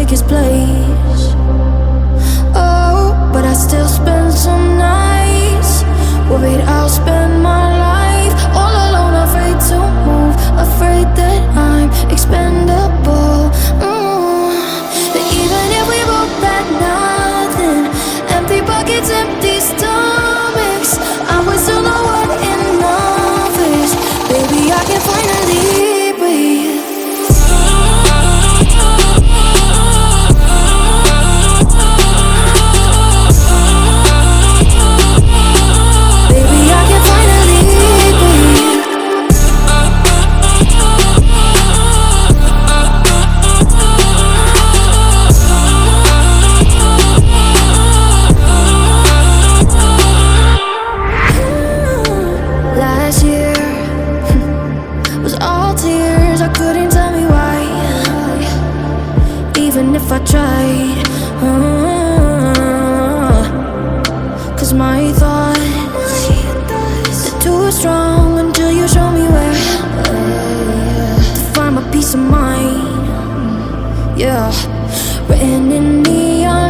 take his place. if I tried. Uh, Cause my thoughts They're too strong until you show me where uh, To find my peace of mind. Yeah Written in neon